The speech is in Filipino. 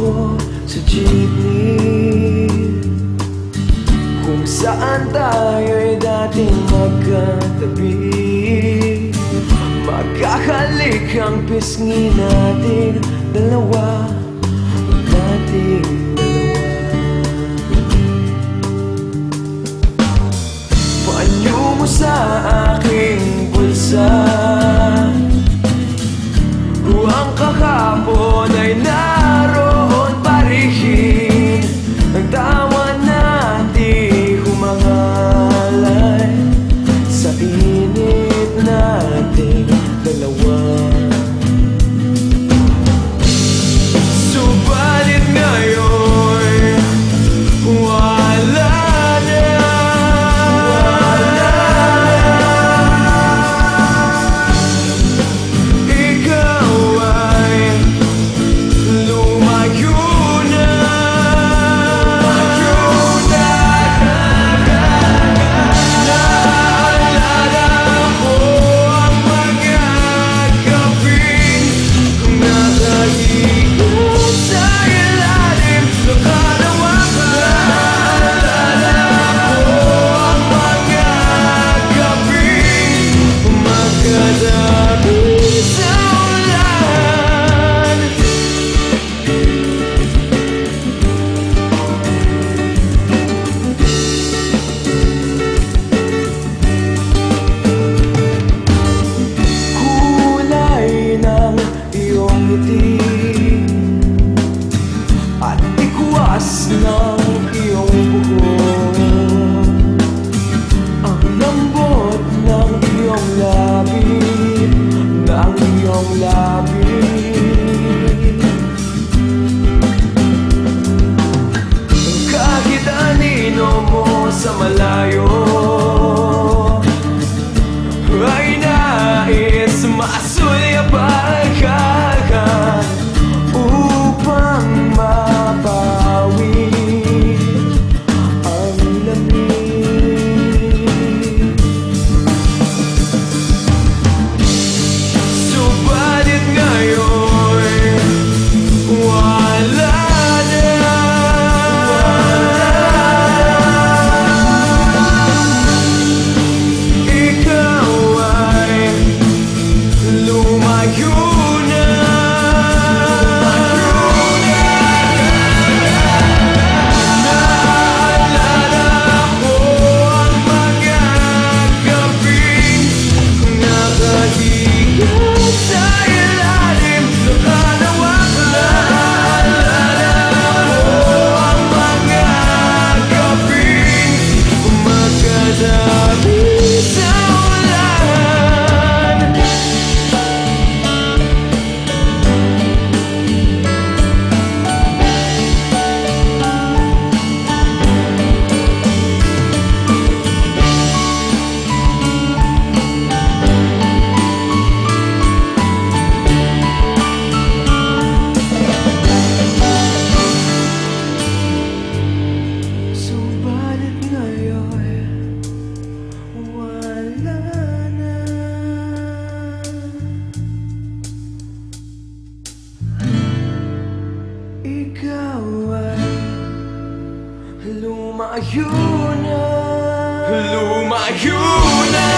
ako sa jeepney Kung saan tayo'y dating magkatabi Magkakalik ang pisngi natin dalawa. Nating dalawa Panyo sa aking bulsa? Buwang kakapon ay na هلوم عيونك هلوم عيونا